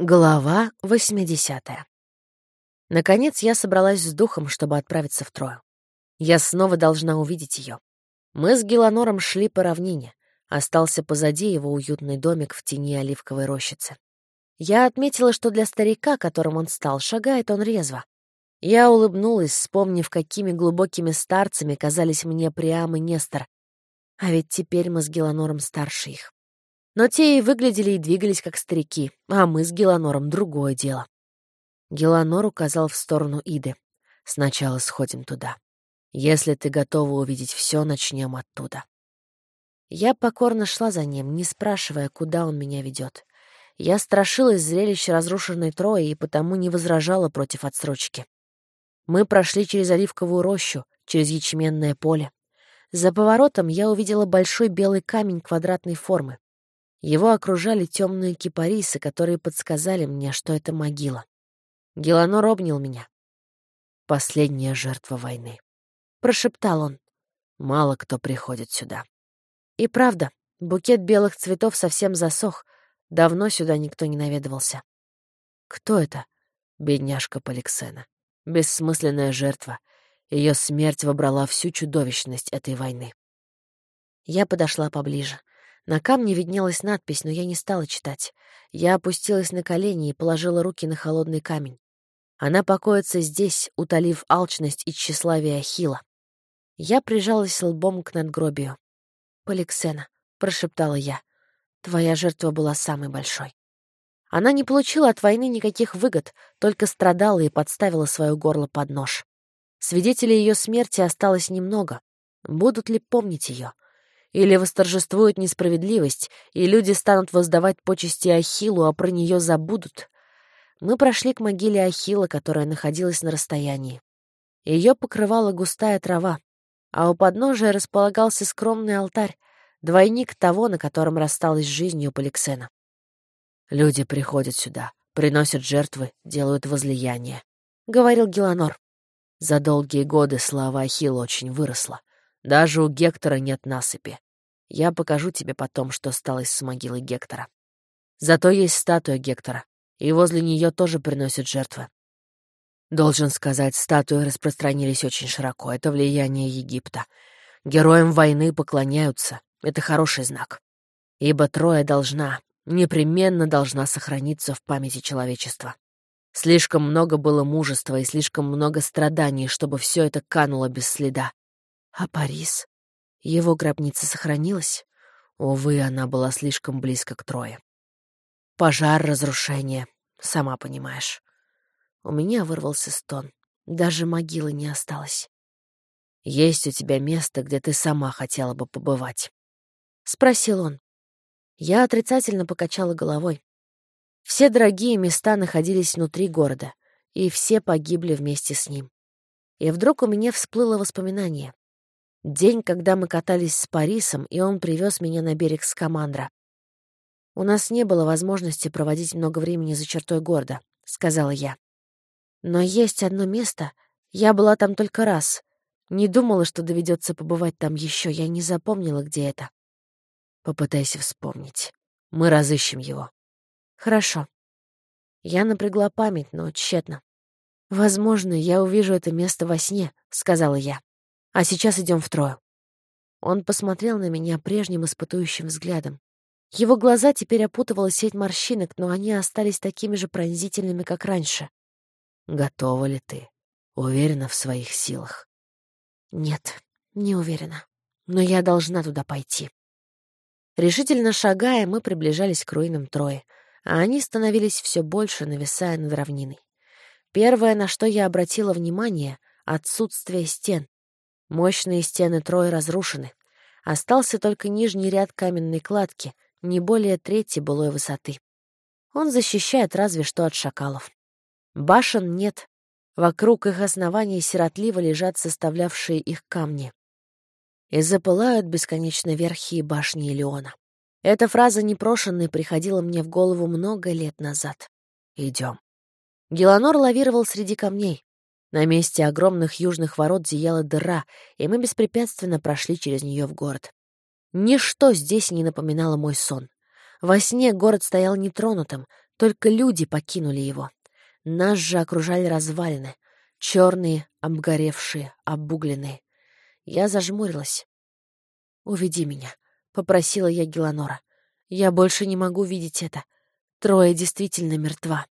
Глава 80. Наконец я собралась с духом, чтобы отправиться в Трою. Я снова должна увидеть ее. Мы с Геланором шли по равнине. Остался позади его уютный домик в тени оливковой рощицы. Я отметила, что для старика, которым он стал, шагает он резво. Я улыбнулась, вспомнив, какими глубокими старцами казались мне Приам и Нестор. А ведь теперь мы с Геланором старше их. Но те и выглядели и двигались как старики, а мы с Геланором другое дело. Геланор указал в сторону Иды. «Сначала сходим туда. Если ты готова увидеть все, начнем оттуда». Я покорно шла за ним, не спрашивая, куда он меня ведет. Я страшилась зрелища разрушенной Трои и потому не возражала против отсрочки. Мы прошли через оливковую рощу, через ячменное поле. За поворотом я увидела большой белый камень квадратной формы. Его окружали темные кипарисы, которые подсказали мне, что это могила. Геланор обнял меня. «Последняя жертва войны», — прошептал он. «Мало кто приходит сюда». И правда, букет белых цветов совсем засох. Давно сюда никто не наведывался. Кто это? Бедняжка Поликсена. Бессмысленная жертва. Ее смерть вобрала всю чудовищность этой войны. Я подошла поближе. На камне виднелась надпись, но я не стала читать. Я опустилась на колени и положила руки на холодный камень. Она покоится здесь, утолив алчность и тщеславие Ахила. Я прижалась лбом к надгробию. «Поликсена», — прошептала я, — «твоя жертва была самой большой». Она не получила от войны никаких выгод, только страдала и подставила свое горло под нож. Свидетелей ее смерти осталось немного. Будут ли помнить ее? Или восторжествует несправедливость, и люди станут воздавать почести Ахиллу, а про нее забудут. Мы прошли к могиле Ахилла, которая находилась на расстоянии. Ее покрывала густая трава, а у подножия располагался скромный алтарь, двойник того, на котором рассталась с жизнью Поликсена. «Люди приходят сюда, приносят жертвы, делают возлияние», — говорил Геланор. За долгие годы слава Ахилла очень выросла. Даже у Гектора нет насыпи. Я покажу тебе потом, что стало с могилой Гектора. Зато есть статуя Гектора, и возле нее тоже приносят жертвы. Должен сказать, статуи распространились очень широко. Это влияние Египта. Героям войны поклоняются. Это хороший знак. Ибо Троя должна, непременно должна сохраниться в памяти человечества. Слишком много было мужества и слишком много страданий, чтобы все это кануло без следа. А Парис? Его гробница сохранилась? Увы, она была слишком близко к Трое. Пожар, разрушение, сама понимаешь. У меня вырвался стон. Даже могилы не осталось. «Есть у тебя место, где ты сама хотела бы побывать?» — спросил он. Я отрицательно покачала головой. Все дорогие места находились внутри города, и все погибли вместе с ним. И вдруг у меня всплыло воспоминание. День, когда мы катались с Парисом, и он привез меня на берег Скамандра. «У нас не было возможности проводить много времени за чертой города», — сказала я. «Но есть одно место. Я была там только раз. Не думала, что доведется побывать там еще. Я не запомнила, где это». «Попытайся вспомнить. Мы разыщем его». «Хорошо». Я напрягла память, но тщетно. «Возможно, я увижу это место во сне», — сказала я. А сейчас идем втрое». Он посмотрел на меня прежним испытующим взглядом. Его глаза теперь опутывала сеть морщинок, но они остались такими же пронзительными, как раньше. «Готова ли ты? Уверена в своих силах?» «Нет, не уверена. Но я должна туда пойти». Решительно шагая, мы приближались к руинам Трои, а они становились все больше, нависая над равниной. Первое, на что я обратила внимание — отсутствие стен. Мощные стены Трои разрушены. Остался только нижний ряд каменной кладки, не более трети былой высоты. Он защищает разве что от шакалов. Башен нет. Вокруг их оснований сиротливо лежат составлявшие их камни. И запылают бесконечно верхи башни Илеона. Эта фраза непрошенной приходила мне в голову много лет назад. «Идем». Геланор лавировал среди камней. На месте огромных южных ворот зияла дыра, и мы беспрепятственно прошли через нее в город. Ничто здесь не напоминало мой сон. Во сне город стоял нетронутым, Только люди покинули его. Нас же окружали развалины. Черные, обгоревшие, обугленные. Я зажмурилась. «Уведи меня», — попросила я Геланора. «Я больше не могу видеть это. Трое действительно мертва».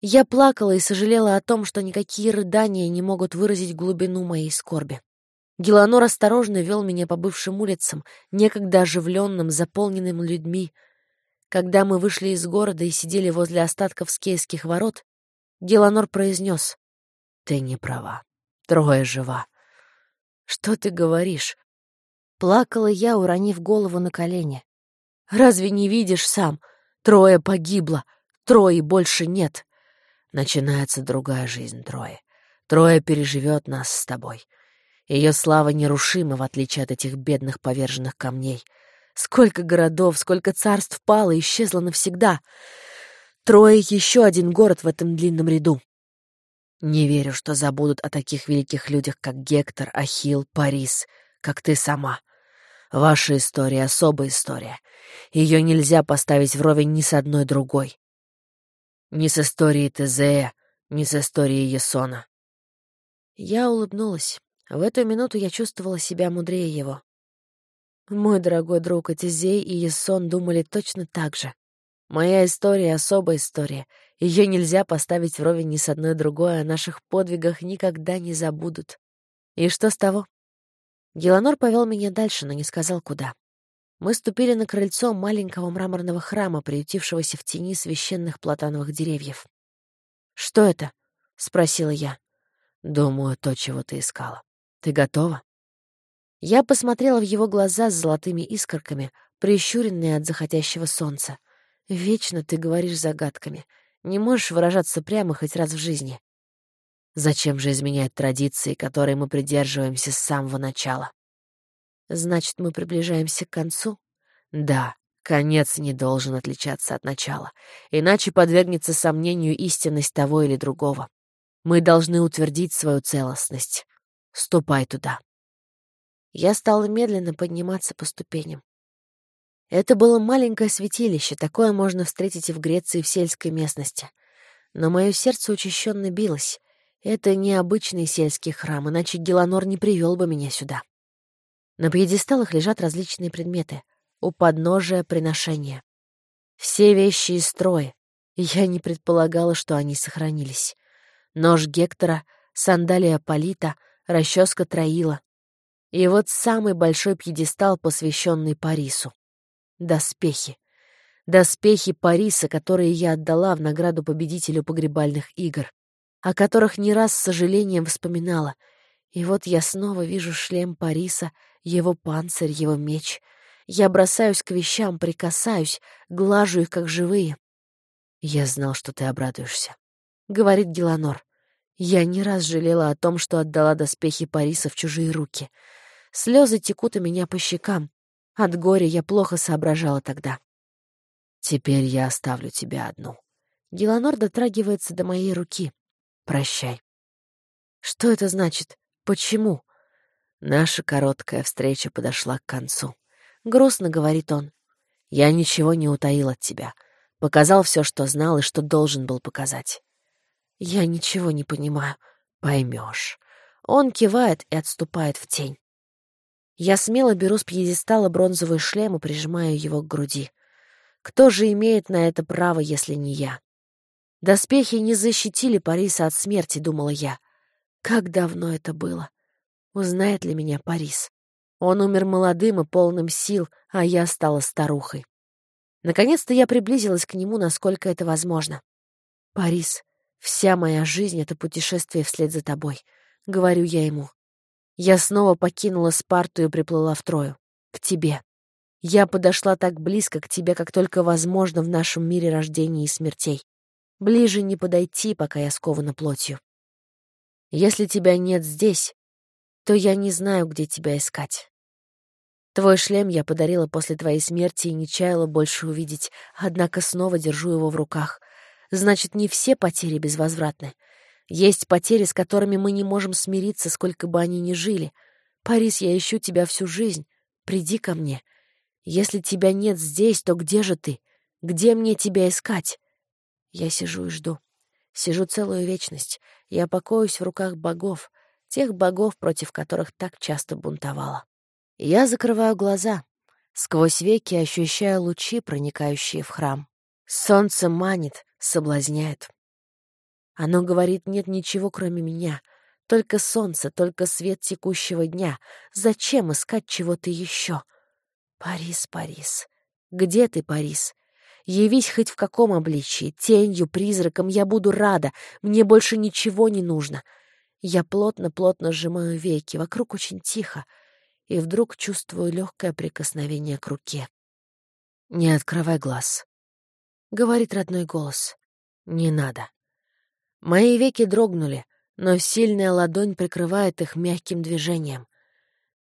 Я плакала и сожалела о том, что никакие рыдания не могут выразить глубину моей скорби. Геланор осторожно вел меня по бывшим улицам, некогда оживленным, заполненным людьми. Когда мы вышли из города и сидели возле остатков скейских ворот, Геланор произнес. «Ты не права. Трое жива». «Что ты говоришь?» Плакала я, уронив голову на колени. «Разве не видишь сам? Трое погибло, трое больше нет». Начинается другая жизнь Трое. Трое переживет нас с тобой. Ее слава нерушима, в отличие от этих бедных поверженных камней. Сколько городов, сколько царств пало и исчезло навсегда. Трое — еще один город в этом длинном ряду. Не верю, что забудут о таких великих людях, как Гектор, Ахилл, Парис, как ты сама. Ваша история — особая история. Ее нельзя поставить вровень ни с одной другой. Ни с историей Тезея, ни с историей Есона. Я улыбнулась. В эту минуту я чувствовала себя мудрее его. Мой дорогой друг Атизей и Есон думали точно так же. Моя история — особая история. Ее нельзя поставить вровень ни с одной другой, о наших подвигах никогда не забудут. И что с того? Геланор повел меня дальше, но не сказал, куда. Мы ступили на крыльцо маленького мраморного храма, приютившегося в тени священных платановых деревьев. «Что это?» — спросила я. «Думаю, то, чего ты искала. Ты готова?» Я посмотрела в его глаза с золотыми искорками, прищуренные от заходящего солнца. «Вечно ты говоришь загадками. Не можешь выражаться прямо хоть раз в жизни. Зачем же изменять традиции, которые мы придерживаемся с самого начала?» «Значит, мы приближаемся к концу?» «Да, конец не должен отличаться от начала, иначе подвергнется сомнению истинность того или другого. Мы должны утвердить свою целостность. Ступай туда». Я стала медленно подниматься по ступеням. Это было маленькое святилище, такое можно встретить и в Греции, в сельской местности. Но мое сердце учащенно билось. Это необычный сельский храм, иначе Геланор не привел бы меня сюда. На пьедесталах лежат различные предметы. У подножия приношения. Все вещи из строя. Я не предполагала, что они сохранились. Нож Гектора, сандалия Полита, расческа Троила. И вот самый большой пьедестал, посвященный Парису. Доспехи. Доспехи Париса, которые я отдала в награду победителю погребальных игр, о которых не раз с сожалением вспоминала. И вот я снова вижу шлем Париса, его панцирь, его меч. Я бросаюсь к вещам, прикасаюсь, глажу их, как живые. «Я знал, что ты обрадуешься», — говорит Геланор. Я не раз жалела о том, что отдала доспехи Париса в чужие руки. Слезы текут у меня по щекам. От горя я плохо соображала тогда. «Теперь я оставлю тебя одну». Геланор дотрагивается до моей руки. «Прощай». «Что это значит? Почему?» Наша короткая встреча подошла к концу. Грустно говорит он. «Я ничего не утаил от тебя. Показал все, что знал и что должен был показать». «Я ничего не понимаю». «Поймешь». Он кивает и отступает в тень. Я смело беру с пьедестала бронзовый шлем и прижимаю его к груди. Кто же имеет на это право, если не я? Доспехи не защитили Париса от смерти, думала я. Как давно это было? Узнает ли меня Парис? Он умер молодым и полным сил, а я стала старухой. Наконец-то я приблизилась к нему, насколько это возможно. «Парис, вся моя жизнь — это путешествие вслед за тобой», — говорю я ему. Я снова покинула Спарту и приплыла в Трою. К тебе. Я подошла так близко к тебе, как только возможно в нашем мире рождения и смертей. Ближе не подойти, пока я скована плотью. Если тебя нет здесь, то я не знаю, где тебя искать. Твой шлем я подарила после твоей смерти и не чаяла больше увидеть, однако снова держу его в руках. Значит, не все потери безвозвратны. Есть потери, с которыми мы не можем смириться, сколько бы они ни жили. Парис, я ищу тебя всю жизнь. Приди ко мне. Если тебя нет здесь, то где же ты? Где мне тебя искать? Я сижу и жду. Сижу целую вечность. Я покоюсь в руках богов, тех богов, против которых так часто бунтовала. Я закрываю глаза. Сквозь веки ощущаю лучи, проникающие в храм. Солнце манит, соблазняет. Оно говорит, нет ничего, кроме меня. Только солнце, только свет текущего дня. Зачем искать чего-то еще? Парис, Парис. Где ты, Парис? Явись хоть в каком обличии, тенью, призраком, я буду рада, мне больше ничего не нужно. Я плотно-плотно сжимаю веки, вокруг очень тихо, и вдруг чувствую легкое прикосновение к руке. «Не открывай глаз», — говорит родной голос. «Не надо». Мои веки дрогнули, но сильная ладонь прикрывает их мягким движением.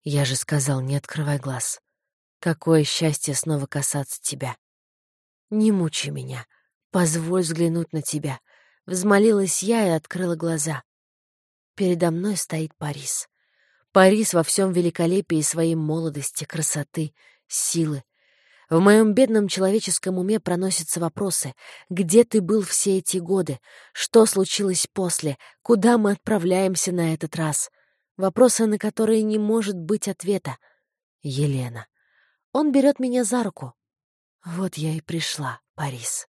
Я же сказал, не открывай глаз. Какое счастье снова касаться тебя. Не мучай меня. Позволь взглянуть на тебя. Взмолилась я и открыла глаза. Передо мной стоит Парис. Парис во всем великолепии своей молодости, красоты, силы. В моем бедном человеческом уме проносятся вопросы. Где ты был все эти годы? Что случилось после? Куда мы отправляемся на этот раз? Вопросы, на которые не может быть ответа. Елена. Он берет меня за руку. Вот я и пришла, Парис.